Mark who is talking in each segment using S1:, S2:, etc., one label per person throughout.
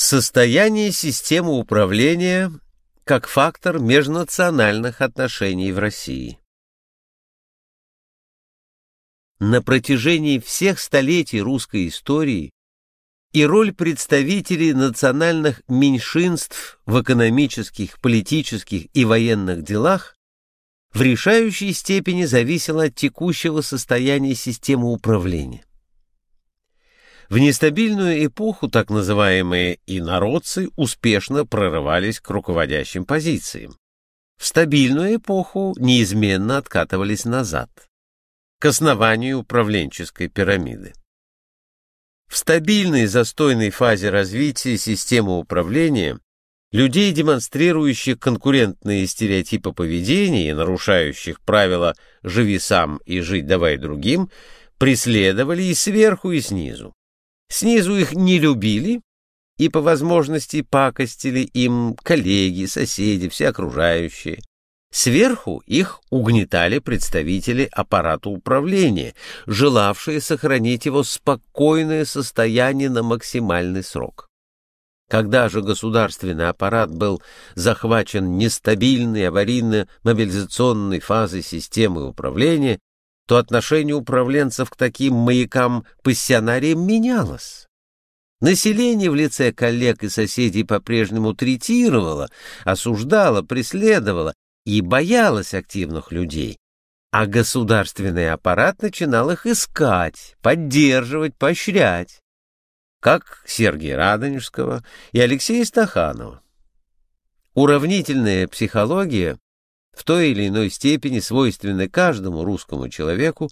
S1: Состояние системы управления как фактор межнациональных отношений в России. На протяжении всех столетий русской истории и роль представителей национальных меньшинств в экономических, политических и военных делах в решающей степени зависела от текущего состояния системы управления. В нестабильную эпоху так называемые инородцы успешно прорывались к руководящим позициям. В стабильную эпоху неизменно откатывались назад, к основанию управленческой пирамиды. В стабильной застойной фазе развития системы управления людей, демонстрирующих конкурентные стереотипы поведения и нарушающих правила «живи сам и жить давай другим», преследовали и сверху, и снизу. Снизу их не любили и по возможности пакостили им коллеги, соседи, все окружающие. Сверху их угнетали представители аппарата управления, желавшие сохранить его спокойное состояние на максимальный срок. Когда же государственный аппарат был захвачен нестабильной аварийно-мобилизационной фазой системы управления, то отношение управленцев к таким маякам-пассионариям менялось. Население в лице коллег и соседей по-прежнему третировало, осуждало, преследовало и боялось активных людей, а государственный аппарат начинал их искать, поддерживать, поощрять, как Сергия Радонежского и Алексея Стаханова. Уравнительная психология в той или иной степени свойственны каждому русскому человеку,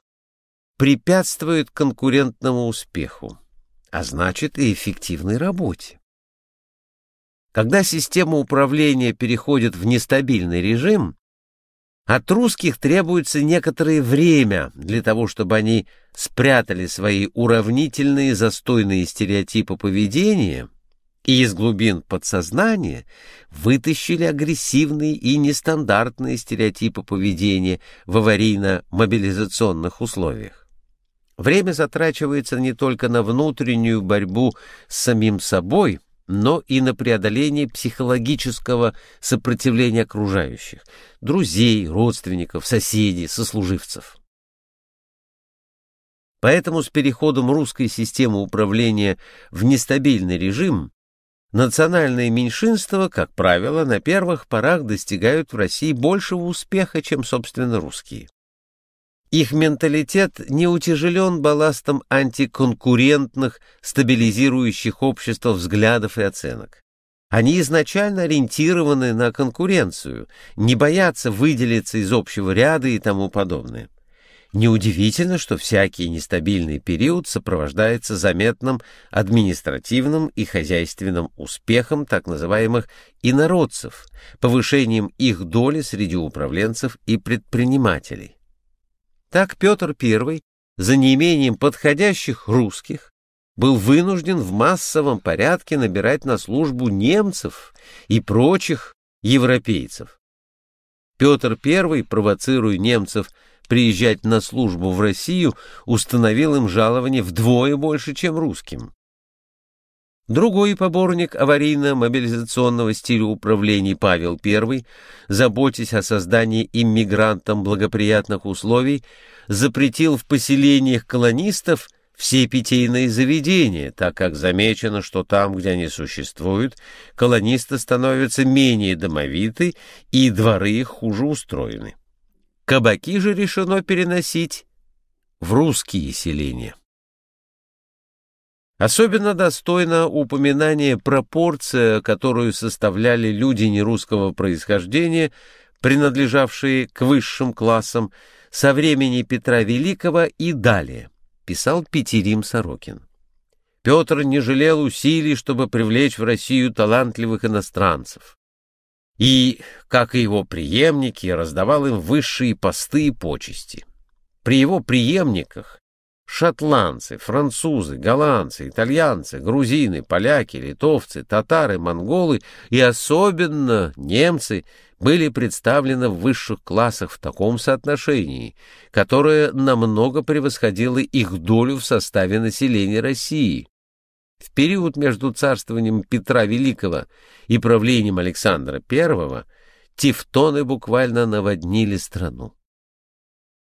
S1: препятствует конкурентному успеху, а значит и эффективной работе. Когда система управления переходит в нестабильный режим, от русских требуется некоторое время для того, чтобы они спрятали свои уравнительные застойные стереотипы поведения и из глубин подсознания вытащили агрессивные и нестандартные стереотипы поведения в аварийно-мобилизационных условиях. Время затрачивается не только на внутреннюю борьбу с самим собой, но и на преодоление психологического сопротивления окружающих, друзей, родственников, соседей, сослуживцев. Поэтому с переходом русской системы управления в нестабильный режим Национальные меньшинства, как правило, на первых порах достигают в России большего успеха, чем, собственно, русские. Их менталитет не утяжелен балластом антиконкурентных, стабилизирующих общество взглядов и оценок. Они изначально ориентированы на конкуренцию, не боятся выделиться из общего ряда и тому подобное. Неудивительно, что всякий нестабильный период сопровождается заметным административным и хозяйственным успехом так называемых инородцев, повышением их доли среди управленцев и предпринимателей. Так Петр I за неимением подходящих русских был вынужден в массовом порядке набирать на службу немцев и прочих европейцев. Петр I, провоцируя немцев приезжать на службу в Россию, установил им жалование вдвое больше, чем русским. Другой поборник аварийно-мобилизационного стиля управления Павел I, заботясь о создании иммигрантам благоприятных условий, запретил в поселениях колонистов все питейные заведения, так как замечено, что там, где они существуют, колонисты становятся менее домовиты и дворы их хуже устроены. Кабаки же решено переносить в русские селения. Особенно достойно упоминания пропорция, которую составляли люди нерусского происхождения, принадлежавшие к высшим классам, со времени Петра Великого и далее, писал Петерим Сорокин. Петр не жалел усилий, чтобы привлечь в Россию талантливых иностранцев и, как и его преемники, раздавал им высшие посты и почести. При его преемниках шотландцы, французы, голландцы, итальянцы, грузины, поляки, литовцы, татары, монголы и особенно немцы были представлены в высших классах в таком соотношении, которое намного превосходило их долю в составе населения России. В период между царствованием Петра Великого и правлением Александра I тевтоны буквально наводнили страну.